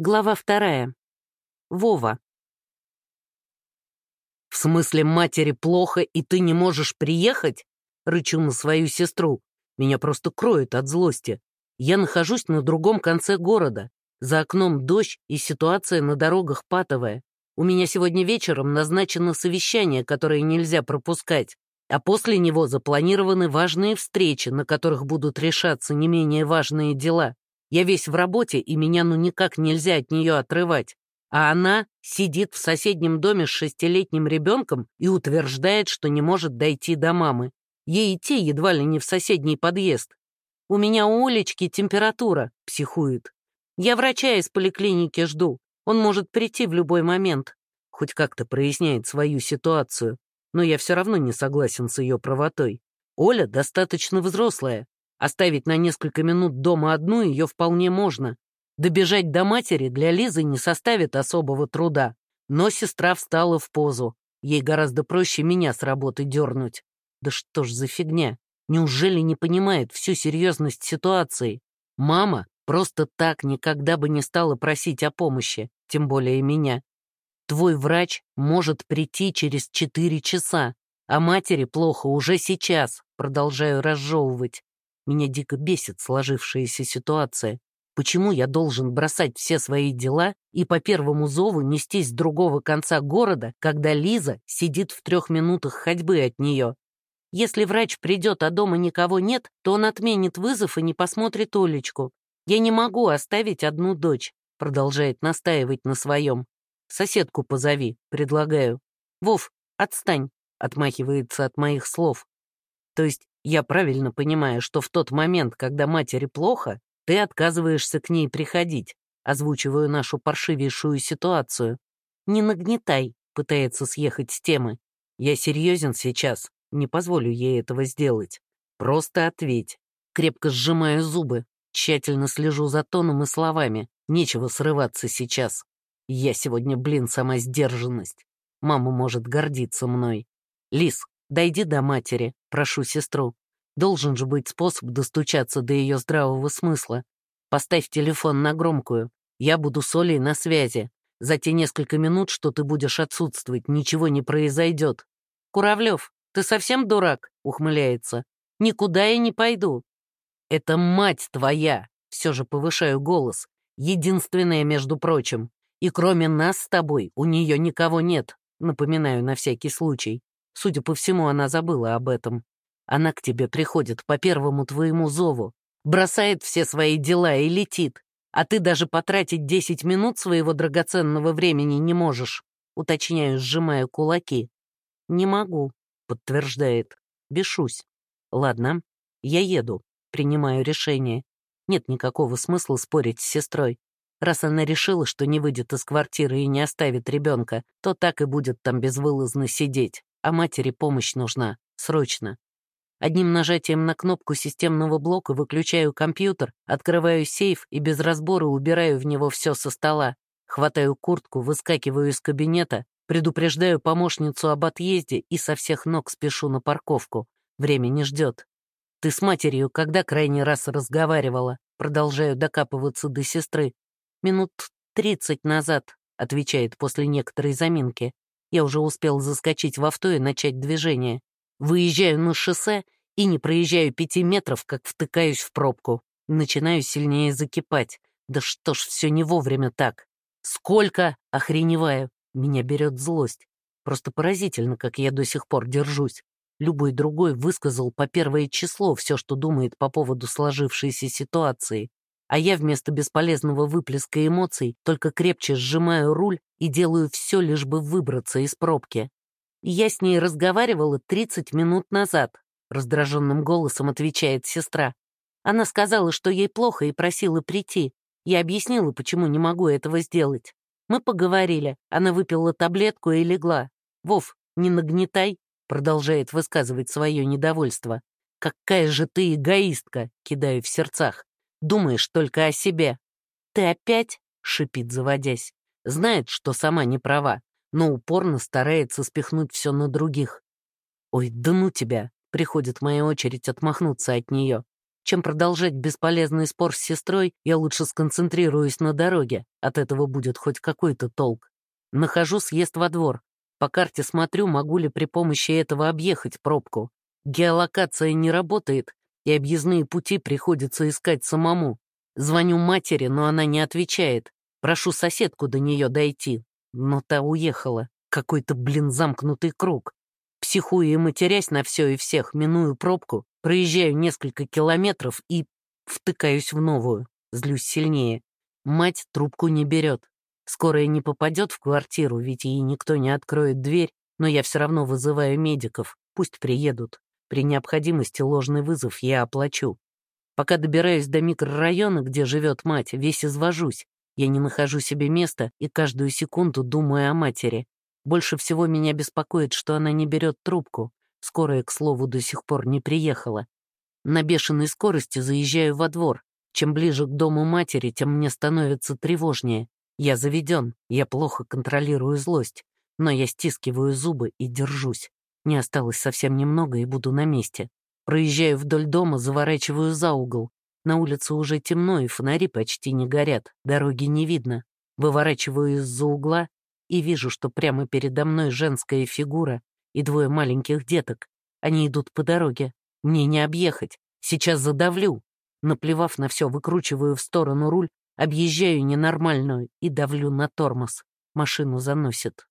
Глава вторая. Вова. «В смысле матери плохо, и ты не можешь приехать?» Рычу на свою сестру. Меня просто кроет от злости. Я нахожусь на другом конце города. За окном дождь, и ситуация на дорогах патовая. У меня сегодня вечером назначено совещание, которое нельзя пропускать. А после него запланированы важные встречи, на которых будут решаться не менее важные дела. Я весь в работе, и меня ну никак нельзя от нее отрывать. А она сидит в соседнем доме с шестилетним ребенком и утверждает, что не может дойти до мамы. Ей идти едва ли не в соседний подъезд. «У меня у Олечки температура», — психует. «Я врача из поликлиники жду. Он может прийти в любой момент». Хоть как-то проясняет свою ситуацию. Но я все равно не согласен с ее правотой. Оля достаточно взрослая, Оставить на несколько минут дома одну ее вполне можно. Добежать до матери для Лизы не составит особого труда. Но сестра встала в позу. Ей гораздо проще меня с работы дернуть. Да что ж за фигня? Неужели не понимает всю серьезность ситуации? Мама просто так никогда бы не стала просить о помощи, тем более меня. Твой врач может прийти через четыре часа, а матери плохо уже сейчас, продолжаю разжевывать. Меня дико бесит сложившаяся ситуация. Почему я должен бросать все свои дела и по первому зову нестись с другого конца города, когда Лиза сидит в трех минутах ходьбы от нее? Если врач придет, а дома никого нет, то он отменит вызов и не посмотрит Олечку. Я не могу оставить одну дочь, продолжает настаивать на своем. Соседку позови, предлагаю. Вов, отстань, отмахивается от моих слов. То есть я правильно понимаю, что в тот момент, когда матери плохо, ты отказываешься к ней приходить, озвучиваю нашу паршивейшую ситуацию. Не нагнетай, пытается съехать с темы. Я серьезен сейчас, не позволю ей этого сделать. Просто ответь. Крепко сжимаю зубы, тщательно слежу за тоном и словами. Нечего срываться сейчас. Я сегодня, блин, сама сдержанность. Мама может гордиться мной. Лис, дойди до матери, прошу сестру. Должен же быть способ достучаться до ее здравого смысла. Поставь телефон на громкую. Я буду с Олей на связи. За те несколько минут, что ты будешь отсутствовать, ничего не произойдет. Куравлев, ты совсем дурак? Ухмыляется. Никуда я не пойду. Это мать твоя. Все же повышаю голос. Единственная, между прочим. И кроме нас с тобой у нее никого нет. Напоминаю на всякий случай. Судя по всему, она забыла об этом. Она к тебе приходит по первому твоему зову, бросает все свои дела и летит, а ты даже потратить 10 минут своего драгоценного времени не можешь, уточняю, сжимая кулаки. Не могу, подтверждает. Бешусь. Ладно, я еду, принимаю решение. Нет никакого смысла спорить с сестрой. Раз она решила, что не выйдет из квартиры и не оставит ребенка, то так и будет там безвылазно сидеть. А матери помощь нужна. Срочно. Одним нажатием на кнопку системного блока выключаю компьютер, открываю сейф и без разбора убираю в него все со стола. Хватаю куртку, выскакиваю из кабинета, предупреждаю помощницу об отъезде и со всех ног спешу на парковку. Время не ждет. «Ты с матерью когда крайний раз разговаривала?» Продолжаю докапываться до сестры. «Минут тридцать назад», — отвечает после некоторой заминки. Я уже успел заскочить в авто и начать движение. Выезжаю на шоссе и не проезжаю пяти метров, как втыкаюсь в пробку. Начинаю сильнее закипать. Да что ж все не вовремя так? Сколько? Охреневаю. Меня берет злость. Просто поразительно, как я до сих пор держусь. Любой другой высказал по первое число все, что думает по поводу сложившейся ситуации. А я вместо бесполезного выплеска эмоций только крепче сжимаю руль и делаю все, лишь бы выбраться из пробки. «Я с ней разговаривала 30 минут назад», — раздраженным голосом отвечает сестра. Она сказала, что ей плохо и просила прийти. Я объяснила, почему не могу этого сделать. Мы поговорили, она выпила таблетку и легла. «Вов, не нагнетай», — продолжает высказывать свое недовольство. «Какая же ты эгоистка», — кидаю в сердцах. «Думаешь только о себе». «Ты опять?» — шипит, заводясь. Знает, что сама не права но упорно старается спихнуть все на других. «Ой, да ну тебя!» — приходит моя очередь отмахнуться от нее. Чем продолжать бесполезный спор с сестрой, я лучше сконцентрируюсь на дороге, от этого будет хоть какой-то толк. Нахожу съезд во двор. По карте смотрю, могу ли при помощи этого объехать пробку. Геолокация не работает, и объездные пути приходится искать самому. Звоню матери, но она не отвечает. Прошу соседку до нее дойти. Но та уехала. Какой-то, блин, замкнутый круг. Психую и матерясь на все и всех, миную пробку, проезжаю несколько километров и втыкаюсь в новую. Злюсь сильнее. Мать трубку не берет. Скорая не попадет в квартиру, ведь ей никто не откроет дверь, но я все равно вызываю медиков. Пусть приедут. При необходимости ложный вызов я оплачу. Пока добираюсь до микрорайона, где живет мать, весь извожусь. Я не нахожу себе места и каждую секунду думаю о матери. Больше всего меня беспокоит, что она не берет трубку. Скорая, к слову, до сих пор не приехала. На бешеной скорости заезжаю во двор. Чем ближе к дому матери, тем мне становится тревожнее. Я заведен, я плохо контролирую злость, но я стискиваю зубы и держусь. Не осталось совсем немного и буду на месте. Проезжаю вдоль дома, заворачиваю за угол. На улице уже темно, и фонари почти не горят, дороги не видно. Выворачиваю из-за угла и вижу, что прямо передо мной женская фигура и двое маленьких деток. Они идут по дороге. Мне не объехать. Сейчас задавлю. Наплевав на все, выкручиваю в сторону руль, объезжаю ненормальную и давлю на тормоз. Машину заносит.